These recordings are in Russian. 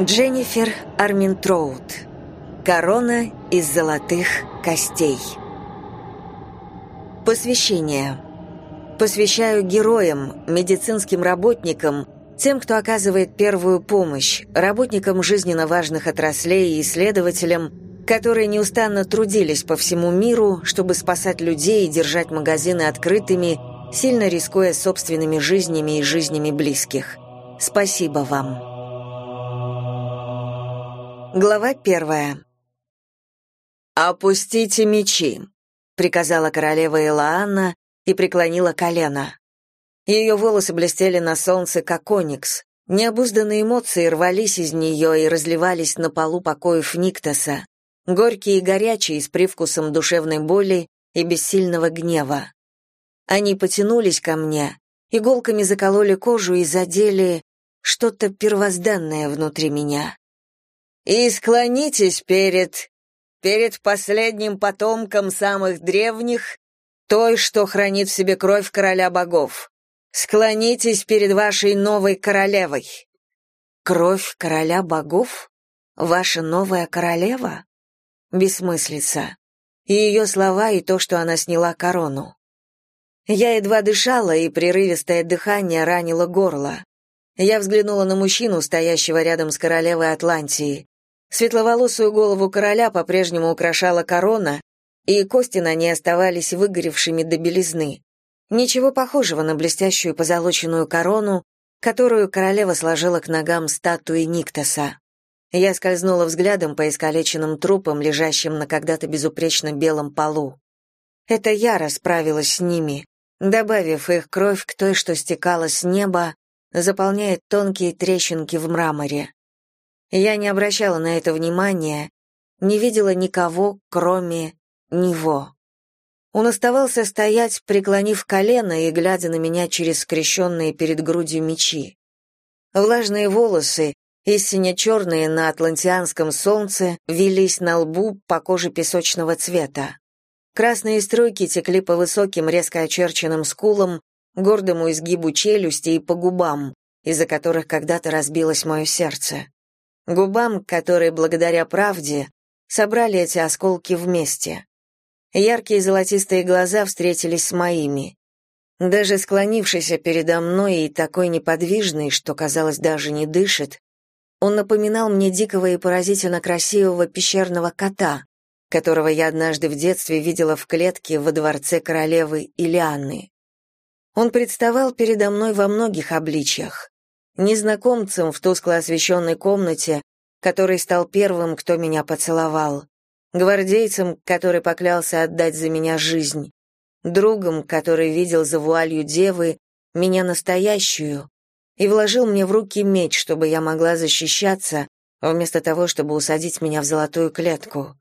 Дженнифер Арминтроуд. Корона из золотых костей. Посвящение. Посвящаю героям, медицинским работникам, тем, кто оказывает первую помощь, работникам жизненно важных отраслей и исследователям, которые неустанно трудились по всему миру, чтобы спасать людей и держать магазины открытыми, сильно рискуя собственными жизнями и жизнями близких. Спасибо вам. Глава первая. «Опустите мечи», — приказала королева Элаанна и преклонила колено. Ее волосы блестели на солнце, как оникс. Необузданные эмоции рвались из нее и разливались на полу покоев Никтоса, горькие и горячие, с привкусом душевной боли и бессильного гнева. Они потянулись ко мне, иголками закололи кожу и задели что-то первозданное внутри меня и склонитесь перед... перед последним потомком самых древних, той, что хранит в себе кровь короля богов. Склонитесь перед вашей новой королевой. Кровь короля богов? Ваша новая королева? Бессмыслица. И ее слова, и то, что она сняла корону. Я едва дышала, и прерывистое дыхание ранило горло. Я взглянула на мужчину, стоящего рядом с королевой Атлантии. Светловолосую голову короля по-прежнему украшала корона, и кости на ней оставались выгоревшими до белизны. Ничего похожего на блестящую позолоченную корону, которую королева сложила к ногам статуи Никтоса. Я скользнула взглядом по искалеченным трупам, лежащим на когда-то безупречно белом полу. Это я расправилась с ними, добавив их кровь к той, что стекала с неба, заполняет тонкие трещинки в мраморе. Я не обращала на это внимания, не видела никого, кроме него. Он оставался стоять, преклонив колено и глядя на меня через скрещенные перед грудью мечи. Влажные волосы, истинно черные на атлантианском солнце, велись на лбу по коже песочного цвета. Красные струйки текли по высоким, резко очерченным скулам, гордому изгибу челюсти и по губам, из-за которых когда-то разбилось мое сердце губам, которые благодаря правде собрали эти осколки вместе. Яркие золотистые глаза встретились с моими. Даже склонившийся передо мной и такой неподвижный, что, казалось, даже не дышит, он напоминал мне дикого и поразительно красивого пещерного кота, которого я однажды в детстве видела в клетке во дворце королевы Илианны. Он представал передо мной во многих обличьях незнакомцем в тускло освещенной комнате, который стал первым, кто меня поцеловал, гвардейцем, который поклялся отдать за меня жизнь, другом, который видел за вуалью девы меня настоящую и вложил мне в руки меч, чтобы я могла защищаться, вместо того, чтобы усадить меня в золотую клетку.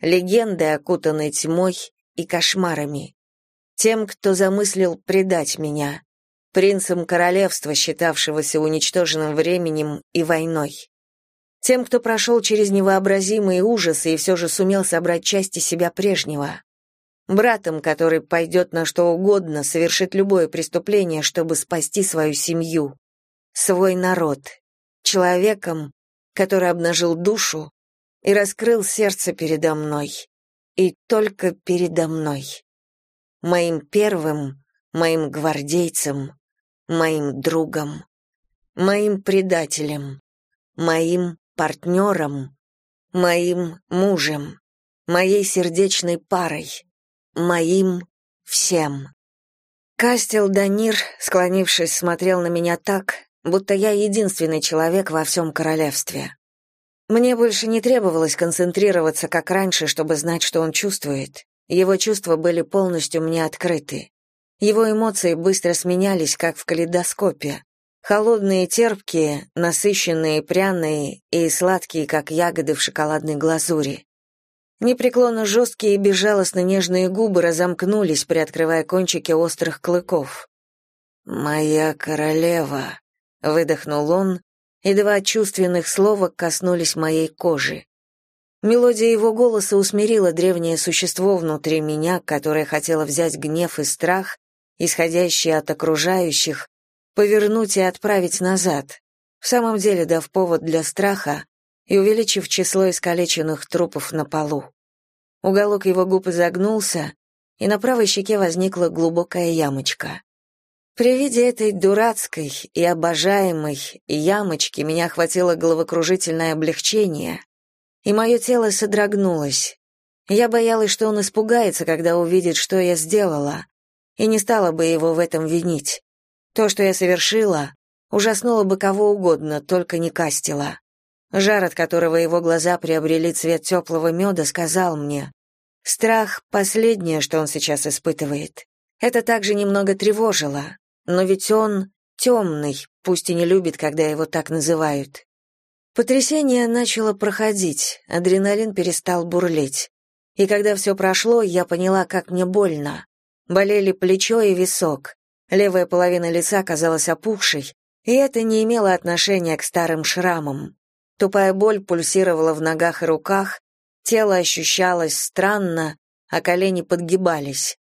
Легендой, окутанной тьмой и кошмарами. Тем, кто замыслил предать меня принцем королевства, считавшегося уничтоженным временем и войной. Тем, кто прошел через невообразимые ужасы и все же сумел собрать части себя прежнего. Братом, который пойдет на что угодно, совершит любое преступление, чтобы спасти свою семью, свой народ. Человеком, который обнажил душу и раскрыл сердце передо мной. И только передо мной. Моим первым, моим гвардейцем, моим другом, моим предателем, моим партнером, моим мужем, моей сердечной парой, моим всем. Кастел Данир, склонившись, смотрел на меня так, будто я единственный человек во всем королевстве. Мне больше не требовалось концентрироваться, как раньше, чтобы знать, что он чувствует. Его чувства были полностью мне открыты. Его эмоции быстро сменялись, как в калейдоскопе. Холодные, терпкие, насыщенные, пряные и сладкие, как ягоды в шоколадной глазури. Непреклонно жесткие и безжалостно нежные губы разомкнулись, приоткрывая кончики острых клыков. «Моя королева», — выдохнул он, и два чувственных слова коснулись моей кожи. Мелодия его голоса усмирила древнее существо внутри меня, которое хотело взять гнев и страх исходящие от окружающих, повернуть и отправить назад, в самом деле дав повод для страха и увеличив число искалеченных трупов на полу. Уголок его губ изогнулся, и на правой щеке возникла глубокая ямочка. При виде этой дурацкой и обожаемой ямочки меня охватило головокружительное облегчение, и мое тело содрогнулось. Я боялась, что он испугается, когда увидит, что я сделала, и не стала бы его в этом винить. То, что я совершила, ужаснуло бы кого угодно, только не Кастила. Жар, от которого его глаза приобрели цвет теплого меда, сказал мне, страх — последнее, что он сейчас испытывает. Это также немного тревожило, но ведь он темный, пусть и не любит, когда его так называют. Потрясение начало проходить, адреналин перестал бурлить. И когда все прошло, я поняла, как мне больно. Болели плечо и висок. Левая половина лица казалась опухшей, и это не имело отношения к старым шрамам. Тупая боль пульсировала в ногах и руках, тело ощущалось странно, а колени подгибались.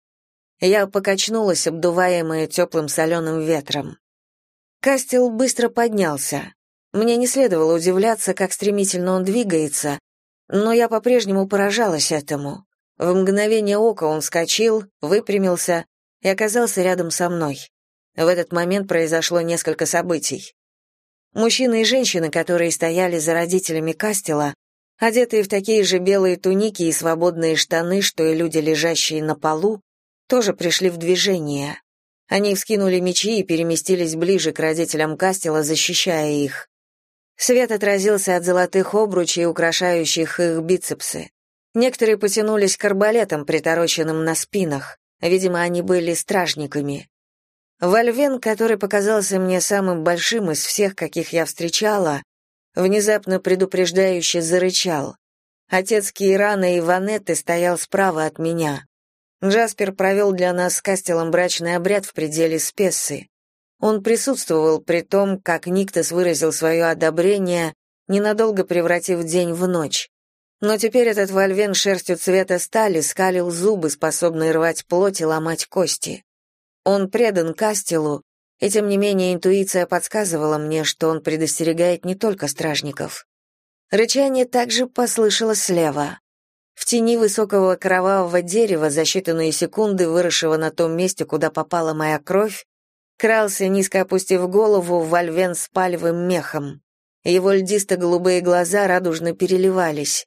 Я покачнулась, обдуваемая теплым соленым ветром. Кастел быстро поднялся. Мне не следовало удивляться, как стремительно он двигается, но я по-прежнему поражалась этому. В мгновение ока он вскочил, выпрямился и оказался рядом со мной. В этот момент произошло несколько событий. Мужчины и женщины, которые стояли за родителями Кастела, одетые в такие же белые туники и свободные штаны, что и люди, лежащие на полу, тоже пришли в движение. Они вскинули мечи и переместились ближе к родителям Кастела, защищая их. Свет отразился от золотых обручей, украшающих их бицепсы. Некоторые потянулись к арбалетам, притороченным на спинах. Видимо, они были стражниками. Вольвен, который показался мне самым большим из всех, каких я встречала, внезапно предупреждающе зарычал. Отец Кейрана и Ванетты стоял справа от меня. Джаспер провел для нас с Кастелом брачный обряд в пределе Спессы. Он присутствовал при том, как Никтос выразил свое одобрение, ненадолго превратив день в ночь. Но теперь этот вольвен шерстью цвета стали скалил зубы, способные рвать плоть и ломать кости. Он предан Кастелу, и тем не менее интуиция подсказывала мне, что он предостерегает не только стражников. Рычание также послышалось слева. В тени высокого кровавого дерева за считанные секунды, выросшего на том месте, куда попала моя кровь, крался, низко опустив голову, вольвен с палевым мехом. Его льдисто-голубые глаза радужно переливались.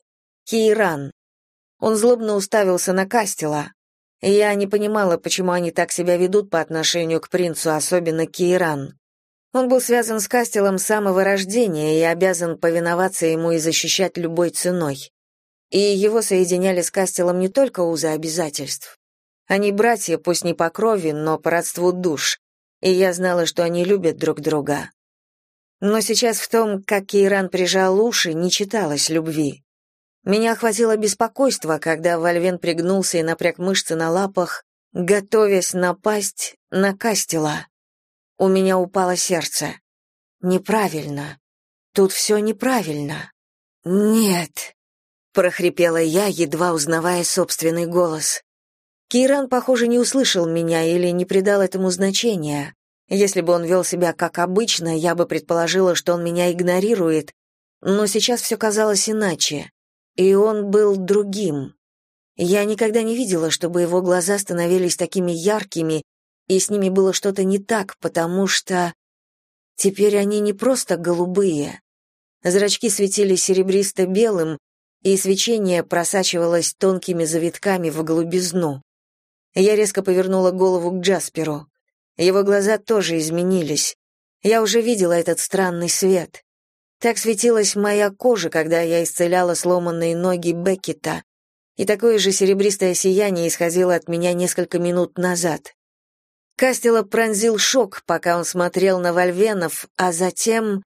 Кейран. Он злобно уставился на Кастела. Я не понимала, почему они так себя ведут по отношению к принцу, особенно Кейран. Он был связан с Кастелом с самого рождения и обязан повиноваться ему и защищать любой ценой. И его соединяли с Кастелом не только узы обязательств. Они братья, пусть не по крови, но по родству душ, и я знала, что они любят друг друга. Но сейчас в том, как Кейран прижал уши, не читалось любви. Меня охватило беспокойство, когда Вальвен пригнулся и напряг мышцы на лапах, готовясь напасть на Кастела. У меня упало сердце. Неправильно. Тут все неправильно. Нет, прохрипела я, едва узнавая собственный голос. Киран, похоже, не услышал меня или не придал этому значения. Если бы он вел себя как обычно, я бы предположила, что он меня игнорирует, но сейчас все казалось иначе. И он был другим. Я никогда не видела, чтобы его глаза становились такими яркими, и с ними было что-то не так, потому что... Теперь они не просто голубые. Зрачки светили серебристо-белым, и свечение просачивалось тонкими завитками в голубизну. Я резко повернула голову к Джасперу. Его глаза тоже изменились. Я уже видела этот странный свет. Так светилась моя кожа, когда я исцеляла сломанные ноги Беккета, и такое же серебристое сияние исходило от меня несколько минут назад. Кастела пронзил шок, пока он смотрел на Вольвенов, а затем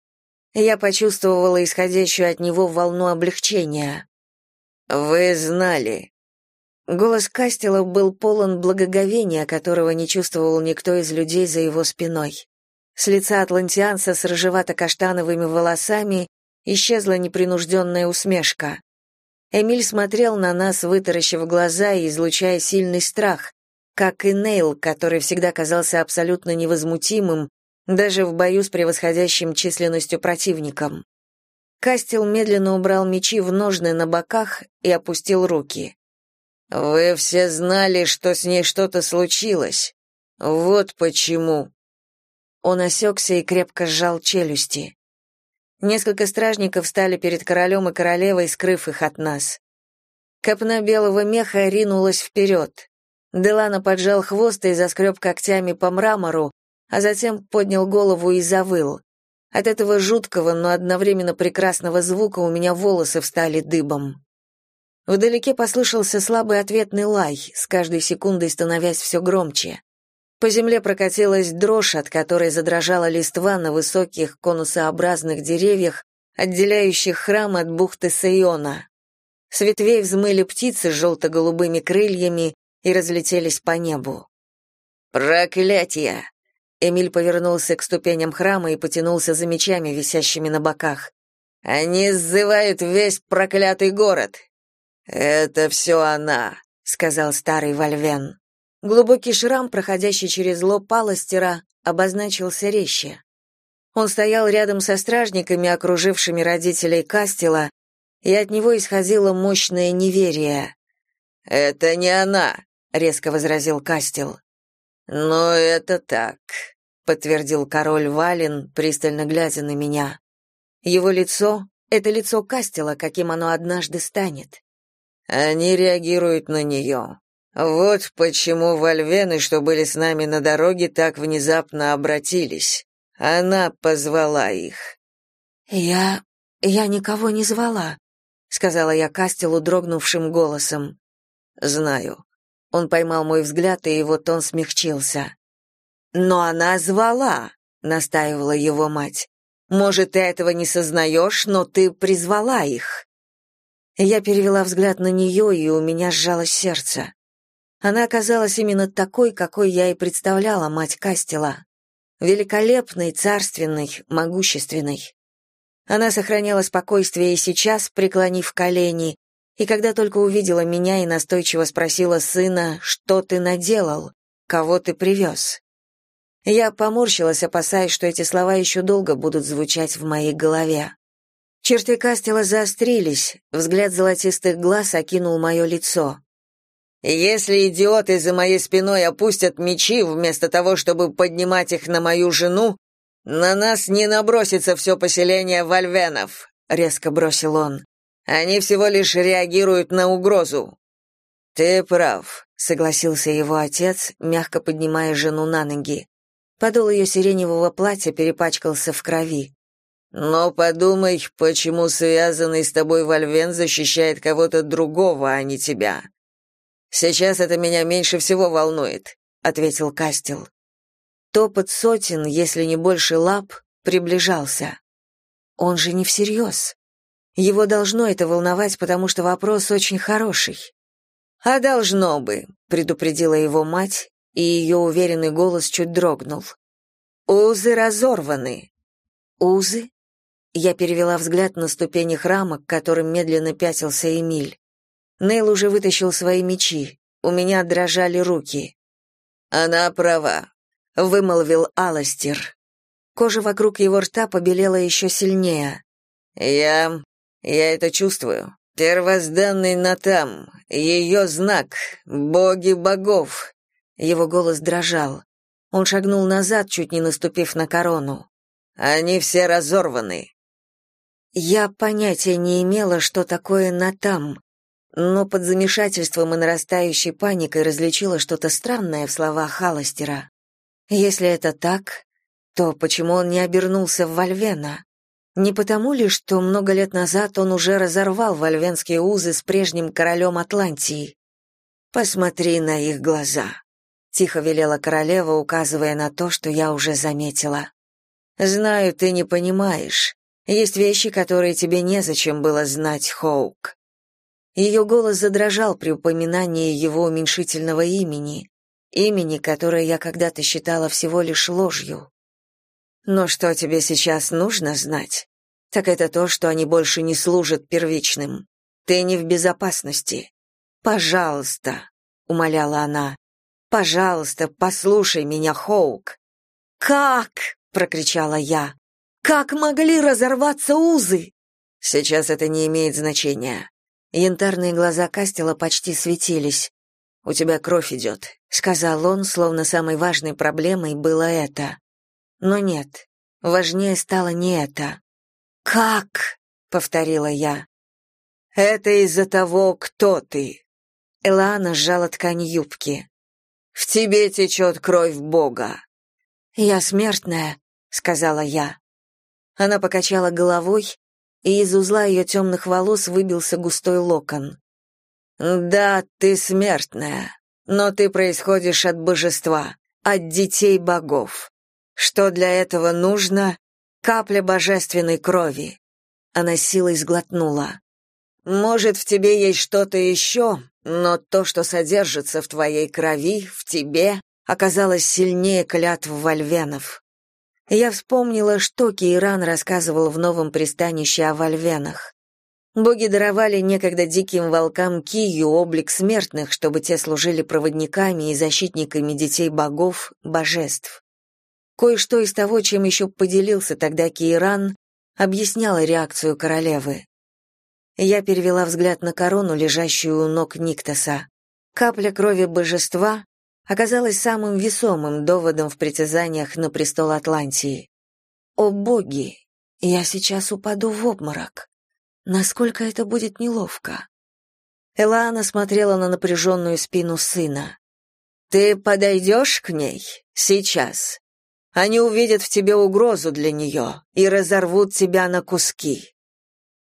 я почувствовала исходящую от него волну облегчения. «Вы знали». Голос Кастела был полон благоговения, которого не чувствовал никто из людей за его спиной. С лица атлантианца с рыжевато-каштановыми волосами исчезла непринужденная усмешка. Эмиль смотрел на нас, вытаращив глаза и излучая сильный страх, как и Нейл, который всегда казался абсолютно невозмутимым, даже в бою с превосходящим численностью противником. Кастел медленно убрал мечи в ножны на боках и опустил руки. «Вы все знали, что с ней что-то случилось. Вот почему». Он осекся и крепко сжал челюсти. Несколько стражников встали перед королем и королевой, скрыв их от нас. Копна белого меха ринулась вперед. Делана поджал хвост и заскреб когтями по мрамору, а затем поднял голову и завыл. От этого жуткого, но одновременно прекрасного звука у меня волосы встали дыбом. Вдалеке послышался слабый ответный лай, с каждой секундой становясь все громче. По земле прокатилась дрожь, от которой задрожала листва на высоких конусообразных деревьях, отделяющих храм от бухты Сайона. С ветвей взмыли птицы с желто-голубыми крыльями и разлетелись по небу. «Проклятие!» Эмиль повернулся к ступеням храма и потянулся за мечами, висящими на боках. «Они сзывают весь проклятый город!» «Это все она», — сказал старый Вальвен. Глубокий шрам, проходящий через лоб Паластера, обозначился резче. Он стоял рядом со стражниками, окружившими родителей Кастела, и от него исходило мощное неверие. «Это не она», — резко возразил Кастел. «Но это так», — подтвердил король Вален, пристально глядя на меня. Его лицо — это лицо Кастела, каким оно однажды станет. Они реагируют на нее. Вот почему вольвены, что были с нами на дороге, так внезапно обратились. Она позвала их. Я я никого не звала, сказала я Кастелу дрогнувшим голосом. Знаю. Он поймал мой взгляд, и его тон смягчился. Но она звала, настаивала его мать. Может, ты этого не сознаешь, но ты призвала их. Я перевела взгляд на нее, и у меня сжалось сердце. Она оказалась именно такой, какой я и представляла мать Кастела. Великолепной, царственной, могущественной. Она сохраняла спокойствие и сейчас, преклонив колени, и когда только увидела меня и настойчиво спросила сына, что ты наделал, кого ты привез. Я поморщилась, опасаясь, что эти слова еще долго будут звучать в моей голове. Черты Кастела заострились, взгляд золотистых глаз окинул мое лицо. Если идиоты за моей спиной опустят мечи вместо того, чтобы поднимать их на мою жену, на нас не набросится все поселение вальвенов, резко бросил он. Они всего лишь реагируют на угрозу. Ты прав, согласился его отец, мягко поднимая жену на ноги. Подол ее сиреневого платья перепачкался в крови. Но подумай, почему связанный с тобой Вальвен защищает кого-то другого, а не тебя. Сейчас это меня меньше всего волнует, ответил Кастел. Топот сотен, если не больше лап, приближался. Он же не всерьез. Его должно это волновать, потому что вопрос очень хороший. А должно бы, предупредила его мать, и ее уверенный голос чуть дрогнул. Узы разорваны. Узы? Я перевела взгляд на ступени храма, к которым медленно пятился Эмиль. Нейл уже вытащил свои мечи. У меня дрожали руки. Она права, вымолвил Аластер. Кожа вокруг его рта побелела еще сильнее. Я я это чувствую. Первозданный Натам, ее знак, боги богов. Его голос дрожал. Он шагнул назад, чуть не наступив на корону. Они все разорваны. Я понятия не имела, что такое Натам, но под замешательством и нарастающей паникой различила что-то странное в словах Халастера. Если это так, то почему он не обернулся в Вальвена? Не потому ли, что много лет назад он уже разорвал вальвенские узы с прежним королем Атлантии? Посмотри на их глаза, тихо велела королева, указывая на то, что я уже заметила. Знаю, ты не понимаешь. Есть вещи, которые тебе незачем было знать, Хоук. Ее голос задрожал при упоминании его уменьшительного имени, имени, которое я когда-то считала всего лишь ложью. Но что тебе сейчас нужно знать? Так это то, что они больше не служат первичным. Ты не в безопасности. Пожалуйста, умоляла она. Пожалуйста, послушай меня, Хоук. Как? прокричала я. «Как могли разорваться узы?» «Сейчас это не имеет значения». Янтарные глаза Кастела почти светились. «У тебя кровь идет», — сказал он, словно самой важной проблемой было это. Но нет, важнее стало не это. «Как?» — повторила я. «Это из-за того, кто ты». Элана сжала ткань юбки. «В тебе течет кровь Бога». «Я смертная», — сказала я. Она покачала головой, и из узла ее темных волос выбился густой локон. «Да, ты смертная, но ты происходишь от божества, от детей богов. Что для этого нужно? Капля божественной крови». Она силой сглотнула. «Может, в тебе есть что-то еще, но то, что содержится в твоей крови, в тебе, оказалось сильнее клятв вольвенов. Я вспомнила, что Кейран рассказывал в новом пристанище о вольвенах. Боги даровали некогда диким волкам Кию облик смертных, чтобы те служили проводниками и защитниками детей богов, божеств. Кое-что из того, чем еще поделился тогда Кейран, объясняло реакцию королевы. Я перевела взгляд на корону, лежащую у ног Никтоса. Капля крови божества оказалось самым весомым доводом в притязаниях на престол Атлантии. О боги, я сейчас упаду в обморок. Насколько это будет неловко. Элаана смотрела на напряженную спину сына. Ты подойдешь к ней сейчас. Они увидят в тебе угрозу для нее и разорвут тебя на куски.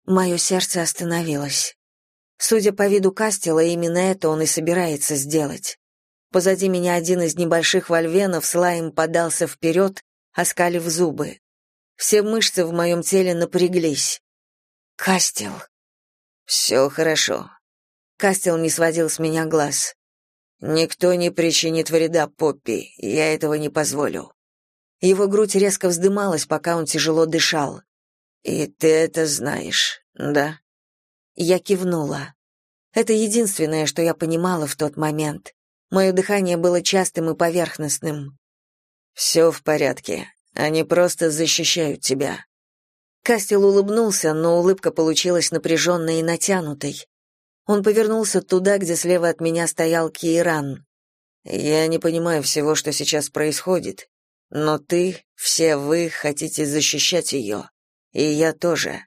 Мое сердце остановилось. Судя по виду Кастела, именно это он и собирается сделать. Позади меня один из небольших вольвенов с лаем подался вперед, оскалив зубы. Все мышцы в моем теле напряглись. «Кастел!» «Все хорошо». Кастел не сводил с меня глаз. «Никто не причинит вреда Поппи, я этого не позволю». Его грудь резко вздымалась, пока он тяжело дышал. «И ты это знаешь, да?» Я кивнула. Это единственное, что я понимала в тот момент. Мое дыхание было частым и поверхностным. «Все в порядке. Они просто защищают тебя». Кастел улыбнулся, но улыбка получилась напряженной и натянутой. Он повернулся туда, где слева от меня стоял Кейран. «Я не понимаю всего, что сейчас происходит, но ты, все вы хотите защищать ее, и я тоже.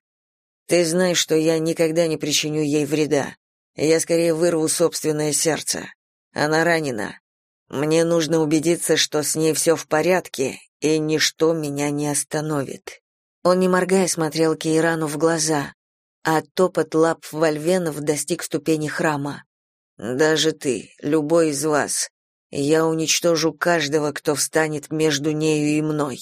Ты знаешь, что я никогда не причиню ей вреда. Я скорее вырву собственное сердце. Она ранена. Мне нужно убедиться, что с ней все в порядке, и ничто меня не остановит. Он, не моргая, смотрел Кейрану в глаза, а топот лап вольвенов достиг ступени храма. «Даже ты, любой из вас, я уничтожу каждого, кто встанет между нею и мной».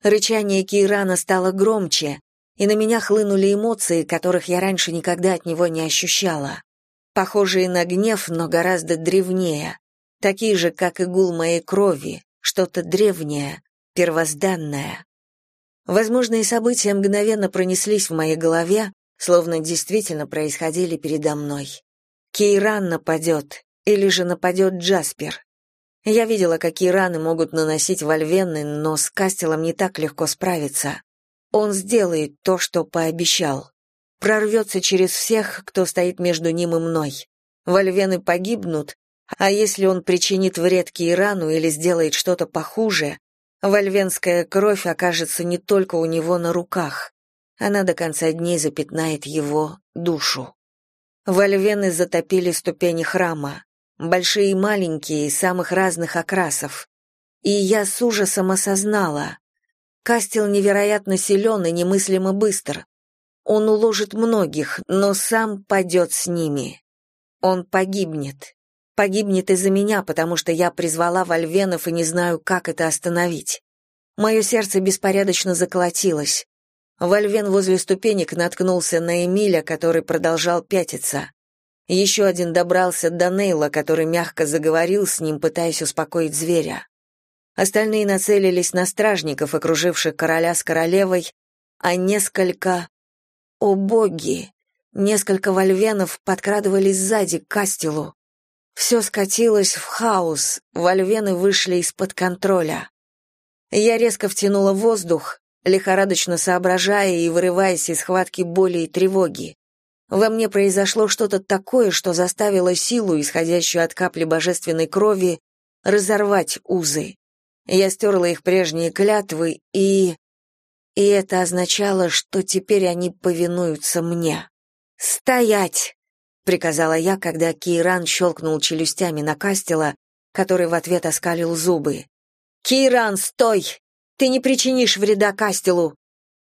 Рычание Кейрана стало громче, и на меня хлынули эмоции, которых я раньше никогда от него не ощущала похожие на гнев, но гораздо древнее, такие же, как и гул моей крови, что-то древнее, первозданное. Возможные события мгновенно пронеслись в моей голове, словно действительно происходили передо мной. Кейран нападет, или же нападет Джаспер. Я видела, какие раны могут наносить вольвены, но с Кастелом не так легко справиться. Он сделает то, что пообещал прорвется через всех, кто стоит между ним и мной. Вольвены погибнут, а если он причинит вред Кирану или сделает что-то похуже, вольвенская кровь окажется не только у него на руках. Она до конца дней запятнает его душу. Вольвены затопили ступени храма, большие и маленькие, самых разных окрасов. И я с ужасом осознала. Кастел невероятно силен и немыслимо быстр. Он уложит многих, но сам падет с ними. Он погибнет. Погибнет из-за меня, потому что я призвала вольвенов и не знаю, как это остановить. Мое сердце беспорядочно заколотилось. Вольвен возле ступенек наткнулся на Эмиля, который продолжал пятиться. Еще один добрался до Нейла, который мягко заговорил с ним, пытаясь успокоить зверя. Остальные нацелились на стражников, окруживших короля с королевой, а несколько о боги! Несколько вольвенов подкрадывались сзади к Кастелу. Все скатилось в хаос, вольвены вышли из-под контроля. Я резко втянула воздух, лихорадочно соображая и вырываясь из схватки боли и тревоги. Во мне произошло что-то такое, что заставило силу, исходящую от капли божественной крови, разорвать узы. Я стерла их прежние клятвы, и... И это означало, что теперь они повинуются мне. «Стоять!» — приказала я, когда Кейран щелкнул челюстями на Кастела, который в ответ оскалил зубы. «Кейран, стой! Ты не причинишь вреда Кастелу!»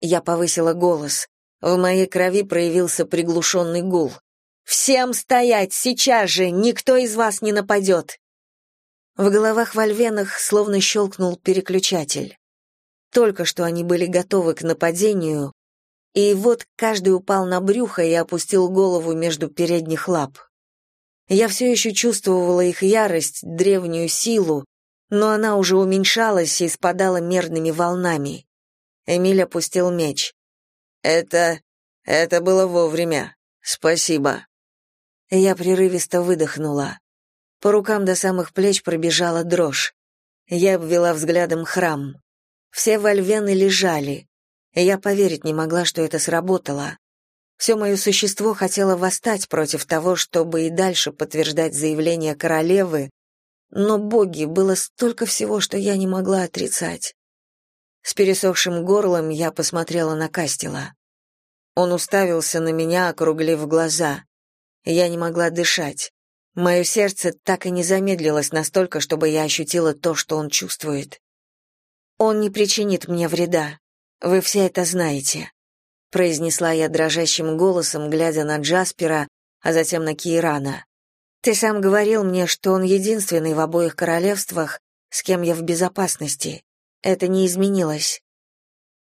Я повысила голос. В моей крови проявился приглушенный гул. «Всем стоять! Сейчас же! Никто из вас не нападет!» В головах вольвенах словно щелкнул переключатель. Только что они были готовы к нападению, и вот каждый упал на брюхо и опустил голову между передних лап. Я все еще чувствовала их ярость, древнюю силу, но она уже уменьшалась и спадала мерными волнами. Эмиль опустил меч. «Это... это было вовремя. Спасибо». Я прерывисто выдохнула. По рукам до самых плеч пробежала дрожь. Я обвела взглядом храм. Все вольвены лежали. Я поверить не могла, что это сработало. Все мое существо хотело восстать против того, чтобы и дальше подтверждать заявление королевы, но, боги, было столько всего, что я не могла отрицать. С пересохшим горлом я посмотрела на Кастела. Он уставился на меня, округлив глаза. Я не могла дышать. Мое сердце так и не замедлилось настолько, чтобы я ощутила то, что он чувствует. «Он не причинит мне вреда. Вы все это знаете произнесла я дрожащим голосом, глядя на Джаспера, а затем на Кирана. Ты сам говорил мне, что он единственный в обоих королевствах, с кем я в безопасности. Это не изменилось.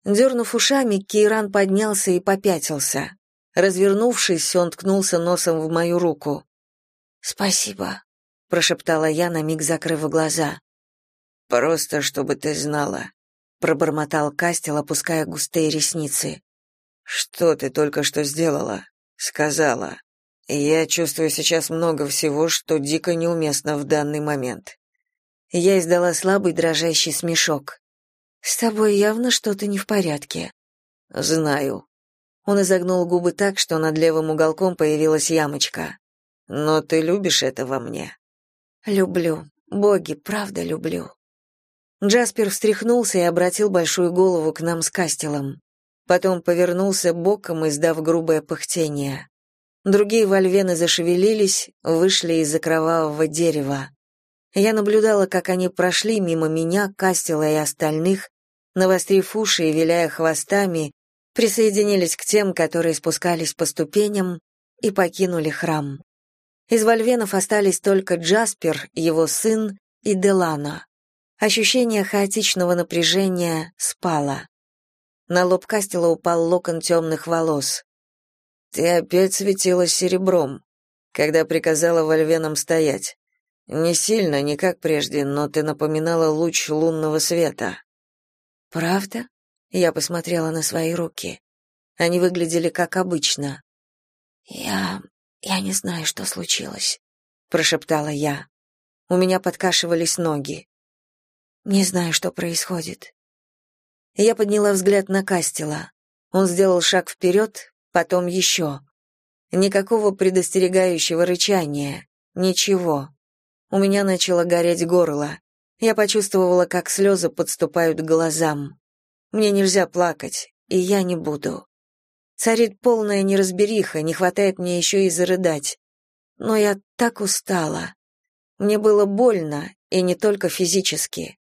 Дернув ушами, Киран поднялся и попятился. Развернувшись, он ткнулся носом в мою руку. «Спасибо», — прошептала я, на миг закрыв глаза. «Просто, чтобы ты знала», — пробормотал Кастел, опуская густые ресницы. «Что ты только что сделала?» «Сказала. Я чувствую сейчас много всего, что дико неуместно в данный момент». Я издала слабый дрожащий смешок. «С тобой явно что-то не в порядке». «Знаю». Он изогнул губы так, что над левым уголком появилась ямочка. «Но ты любишь это во мне?» «Люблю. Боги, правда люблю». Джаспер встряхнулся и обратил большую голову к нам с Кастелом потом повернулся боком, издав грубое пыхтение. Другие вольвены зашевелились, вышли из-за кровавого дерева. Я наблюдала, как они прошли мимо меня, Кастела и остальных, навострив уши и виляя хвостами, присоединились к тем, которые спускались по ступеням и покинули храм. Из вольвенов остались только Джаспер, его сын и Делана. Ощущение хаотичного напряжения спало. На лоб Кастела упал локон темных волос. «Ты опять светилась серебром, когда приказала вольвенам стоять. Не сильно, не как прежде, но ты напоминала луч лунного света». «Правда?» Я посмотрела на свои руки. Они выглядели как обычно. «Я... я не знаю, что случилось», — прошептала я. У меня подкашивались ноги. «Не знаю, что происходит. Я подняла взгляд на Кастела. Он сделал шаг вперед, потом еще. Никакого предостерегающего рычания. Ничего. У меня начало гореть горло. Я почувствовала, как слезы подступают к глазам. Мне нельзя плакать, и я не буду. Царит полная неразбериха, не хватает мне еще и зарыдать. Но я так устала. Мне было больно, и не только физически.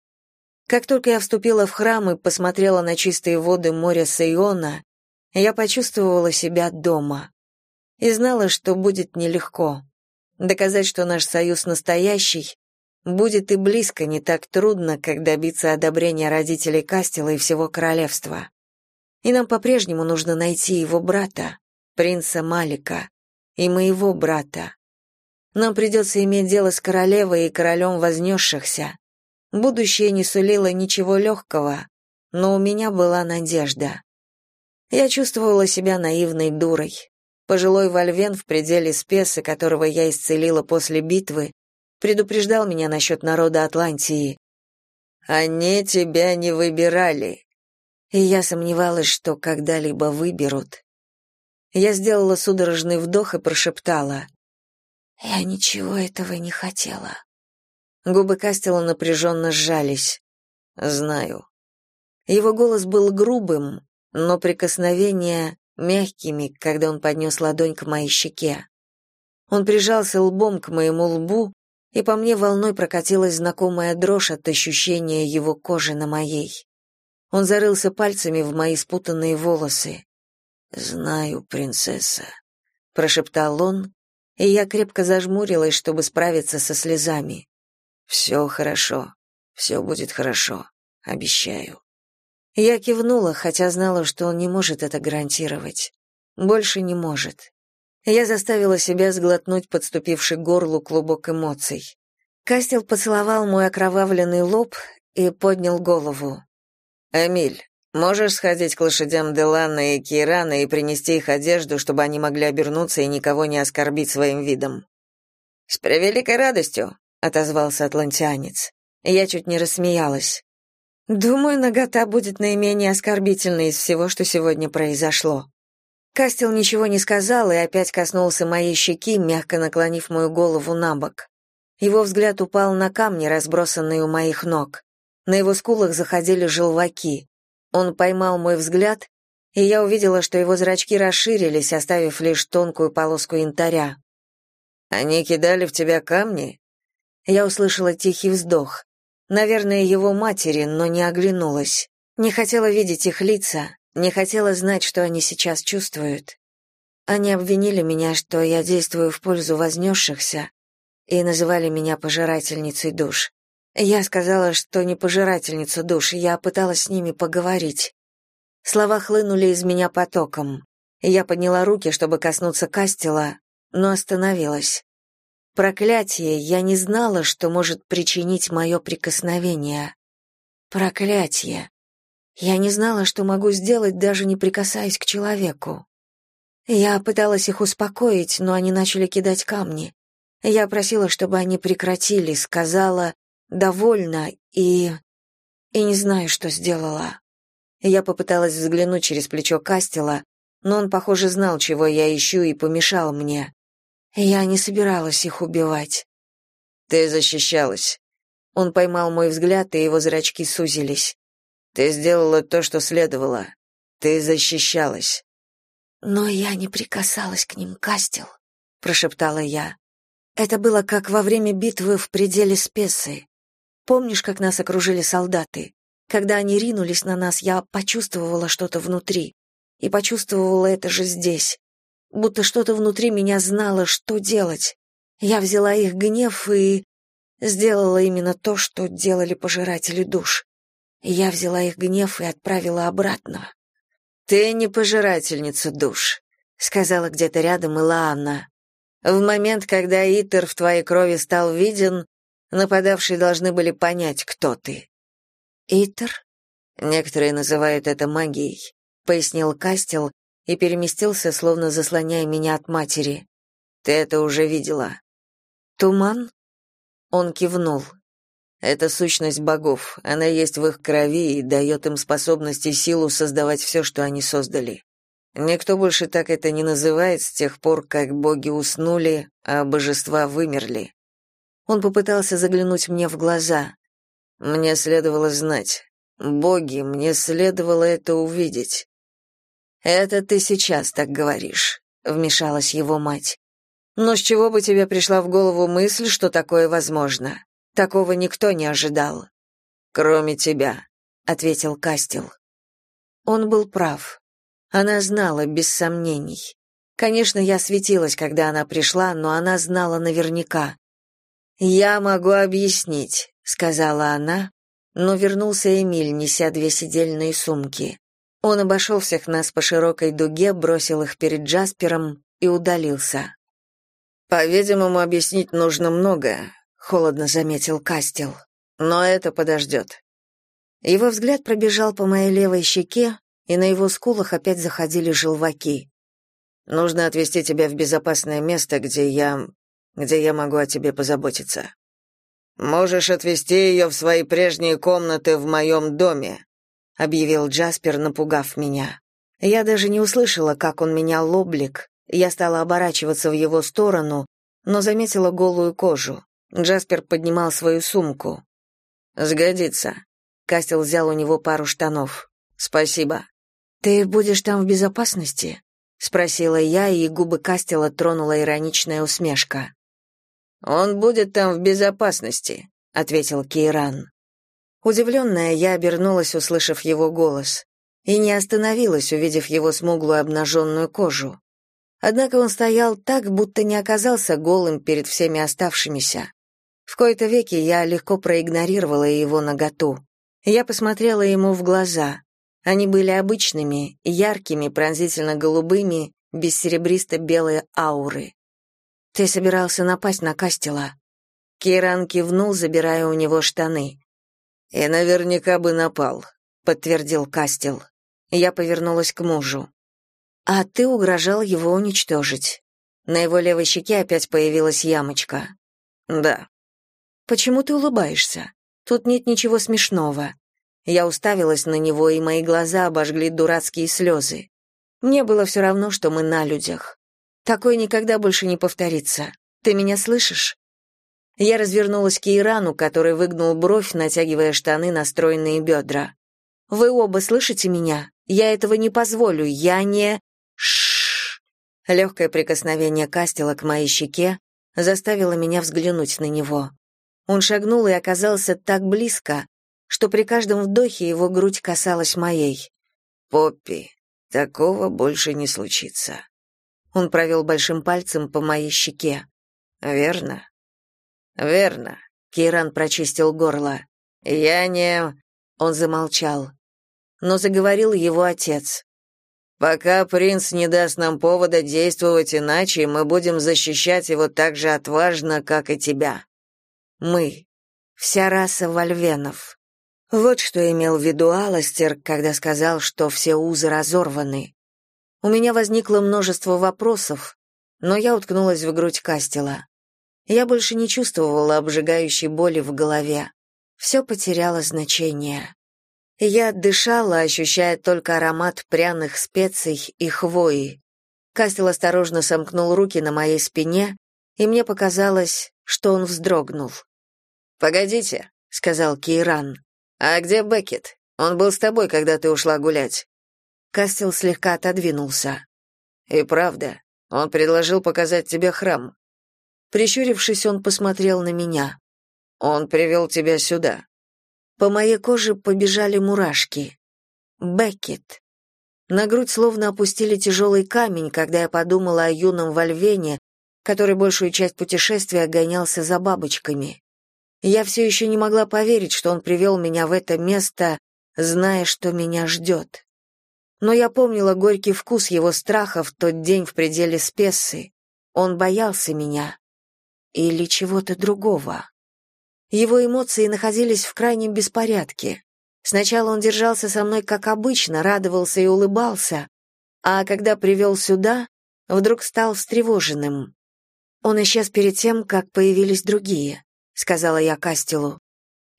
Как только я вступила в храм и посмотрела на чистые воды моря Сайона, я почувствовала себя дома. И знала, что будет нелегко. Доказать, что наш союз настоящий, будет и близко не так трудно, как добиться одобрения родителей Кастела и всего королевства. И нам по-прежнему нужно найти его брата, принца Малика, и моего брата. Нам придется иметь дело с королевой и королем вознесшихся, Будущее не сулило ничего легкого, но у меня была надежда. Я чувствовала себя наивной дурой. Пожилой Вольвен в пределе спеса, которого я исцелила после битвы, предупреждал меня насчет народа Атлантии. Они тебя не выбирали. И я сомневалась, что когда-либо выберут. Я сделала судорожный вдох и прошептала. «Я ничего этого не хотела». Губы Кастела напряженно сжались. «Знаю». Его голос был грубым, но прикосновения мягкими, когда он поднес ладонь к моей щеке. Он прижался лбом к моему лбу, и по мне волной прокатилась знакомая дрожь от ощущения его кожи на моей. Он зарылся пальцами в мои спутанные волосы. «Знаю, принцесса», — прошептал он, и я крепко зажмурилась, чтобы справиться со слезами. «Все хорошо, все будет хорошо, обещаю». Я кивнула, хотя знала, что он не может это гарантировать. Больше не может. Я заставила себя сглотнуть подступивший к горлу клубок эмоций. Кастел поцеловал мой окровавленный лоб и поднял голову. «Эмиль, Можешь сходить к лошадям Делана и Кирана и принести их одежду, чтобы они могли обернуться и никого не оскорбить своим видом. С превеликой радостью, отозвался атлантианец. Я чуть не рассмеялась. Думаю, нагота будет наименее оскорбительной из всего, что сегодня произошло. Кастел ничего не сказал и опять коснулся моей щеки, мягко наклонив мою голову на бок. Его взгляд упал на камни, разбросанные у моих ног. На его скулах заходили желваки. Он поймал мой взгляд, и я увидела, что его зрачки расширились, оставив лишь тонкую полоску янтаря. «Они кидали в тебя камни?» Я услышала тихий вздох. Наверное, его матери, но не оглянулась. Не хотела видеть их лица, не хотела знать, что они сейчас чувствуют. Они обвинили меня, что я действую в пользу вознесшихся, и называли меня пожирательницей душ. Я сказала, что не пожирательница душ, я пыталась с ними поговорить. Слова хлынули из меня потоком. Я подняла руки, чтобы коснуться Кастела, но остановилась. Проклятие, я не знала, что может причинить мое прикосновение. Проклятие. Я не знала, что могу сделать, даже не прикасаясь к человеку. Я пыталась их успокоить, но они начали кидать камни. Я просила, чтобы они прекратили, сказала, довольна и... и не знаю, что сделала. Я попыталась взглянуть через плечо Кастела, но он, похоже, знал, чего я ищу, и помешал мне. Я не собиралась их убивать. Ты защищалась. Он поймал мой взгляд, и его зрачки сузились. Ты сделала то, что следовало. Ты защищалась. Но я не прикасалась к ним, Кастел, прошептала я. Это было как во время битвы в пределе Спесы. Помнишь, как нас окружили солдаты? Когда они ринулись на нас, я почувствовала что-то внутри. И почувствовала это же здесь. Будто что-то внутри меня знало, что делать. Я взяла их гнев и... сделала именно то, что делали пожиратели душ. Я взяла их гнев и отправила обратно. «Ты не пожирательница душ», — сказала где-то рядом Илаанна. «В момент, когда Итер в твоей крови стал виден, Нападавшие должны были понять, кто ты. Итер? Некоторые называют это магией, пояснил Кастел и переместился, словно заслоняя меня от матери. Ты это уже видела. Туман? Он кивнул. Это сущность богов. Она есть в их крови и дает им способность и силу создавать все, что они создали. Никто больше так это не называет с тех пор, как боги уснули, а божества вымерли. Он попытался заглянуть мне в глаза. Мне следовало знать. Боги, мне следовало это увидеть. Это ты сейчас так говоришь, вмешалась его мать. Но с чего бы тебе пришла в голову мысль, что такое возможно? Такого никто не ожидал. Кроме тебя, ответил Кастел. Он был прав. Она знала без сомнений. Конечно, я светилась, когда она пришла, но она знала наверняка. «Я могу объяснить», — сказала она, но вернулся Эмиль, неся две сидельные сумки. Он обошел всех нас по широкой дуге, бросил их перед Джаспером и удалился. «По-видимому, объяснить нужно многое», — холодно заметил Кастел. «Но это подождет». Его взгляд пробежал по моей левой щеке, и на его скулах опять заходили желваки. «Нужно отвезти тебя в безопасное место, где я где я могу о тебе позаботиться. Можешь отвезти ее в свои прежние комнаты в моем доме», — объявил Джаспер, напугав меня. Я даже не услышала, как он менял облик. Я стала оборачиваться в его сторону, но заметила голую кожу. Джаспер поднимал свою сумку. «Сгодится». Кастел взял у него пару штанов. «Спасибо». «Ты будешь там в безопасности?» — спросила я, и губы Кастела тронула ироничная усмешка. «Он будет там в безопасности», — ответил Кейран. Удивленная, я обернулась, услышав его голос, и не остановилась, увидев его смуглую обнаженную кожу. Однако он стоял так, будто не оказался голым перед всеми оставшимися. В кои-то веки я легко проигнорировала его наготу. Я посмотрела ему в глаза. Они были обычными, яркими, пронзительно-голубыми, без серебристо-белой ауры. «Ты собирался напасть на Кастела?» Киран кивнул, забирая у него штаны. «И наверняка бы напал», — подтвердил Кастел. Я повернулась к мужу. «А ты угрожал его уничтожить». На его левой щеке опять появилась ямочка. «Да». «Почему ты улыбаешься? Тут нет ничего смешного». Я уставилась на него, и мои глаза обожгли дурацкие слезы. Мне было все равно, что мы на людях. Такое никогда больше не повторится. Ты меня слышишь? Я развернулась к Ирану, который выгнул бровь, натягивая штаны на стройные бедра. Вы оба слышите меня? Я этого не позволю. Я не Шш. Легкое прикосновение Кастела к моей щеке заставило меня взглянуть на него. Он шагнул и оказался так близко, что при каждом вдохе его грудь касалась моей. «Поппи, такого больше не случится», он провел большим пальцем по моей щеке. «Верно?» «Верно», — Кейран прочистил горло. «Я не...» Он замолчал. Но заговорил его отец. «Пока принц не даст нам повода действовать иначе, мы будем защищать его так же отважно, как и тебя». «Мы. Вся раса вольвенов». Вот что имел в виду Аластер, когда сказал, что все узы разорваны. У меня возникло множество вопросов, но я уткнулась в грудь Кастела. Я больше не чувствовала обжигающей боли в голове. Все потеряло значение. Я дышала, ощущая только аромат пряных специй и хвои. Кастел осторожно сомкнул руки на моей спине, и мне показалось, что он вздрогнул. «Погодите», — сказал Кейран. «А где Беккет? Он был с тобой, когда ты ушла гулять». Кастел слегка отодвинулся. «И правда, он предложил показать тебе храм». Прищурившись, он посмотрел на меня. «Он привел тебя сюда». По моей коже побежали мурашки. Беккет. На грудь словно опустили тяжелый камень, когда я подумала о юном Вольвене, который большую часть путешествия гонялся за бабочками. Я все еще не могла поверить, что он привел меня в это место, зная, что меня ждет но я помнила горький вкус его страха в тот день в пределе Спессы. Он боялся меня. Или чего-то другого. Его эмоции находились в крайнем беспорядке. Сначала он держался со мной как обычно, радовался и улыбался, а когда привел сюда, вдруг стал встревоженным. Он исчез перед тем, как появились другие, сказала я Кастелу.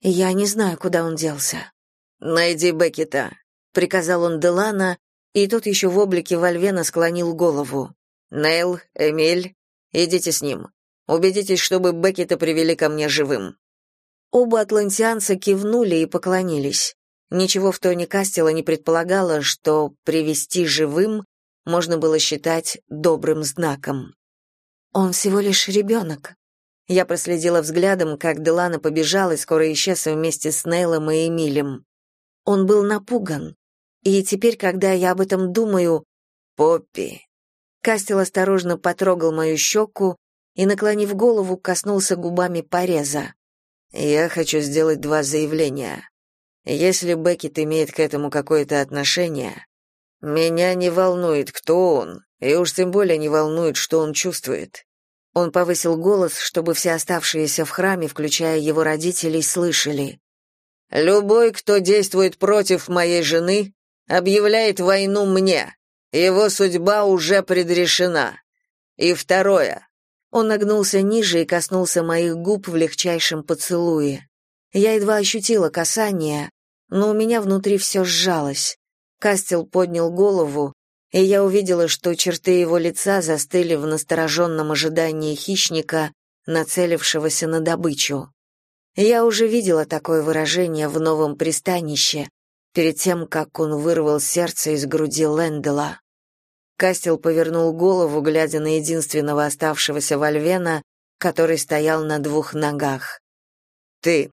Я не знаю, куда он делся. Найди Беккета, приказал он Делана, и тот еще в облике Вольвена склонил голову. «Нейл, Эмиль, идите с ним. Убедитесь, чтобы Беккета привели ко мне живым». Оба атлантианца кивнули и поклонились. Ничего в тоне Кастела не предполагало, что привести живым можно было считать добрым знаком. «Он всего лишь ребенок». Я проследила взглядом, как Делана побежал и скоро исчез вместе с Нейлом и Эмилем. Он был напуган. И теперь, когда я об этом думаю... Поппи. Кастел осторожно потрогал мою щеку и, наклонив голову, коснулся губами пореза. «Я хочу сделать два заявления. Если Беккет имеет к этому какое-то отношение, меня не волнует, кто он, и уж тем более не волнует, что он чувствует». Он повысил голос, чтобы все оставшиеся в храме, включая его родителей, слышали. «Любой, кто действует против моей жены, объявляет войну мне. Его судьба уже предрешена. И второе. Он нагнулся ниже и коснулся моих губ в легчайшем поцелуе. Я едва ощутила касание, но у меня внутри все сжалось. Кастел поднял голову, и я увидела, что черты его лица застыли в настороженном ожидании хищника, нацелившегося на добычу. Я уже видела такое выражение в новом пристанище, перед тем, как он вырвал сердце из груди Лэндела. Кастел повернул голову, глядя на единственного оставшегося Вольвена, который стоял на двух ногах. «Ты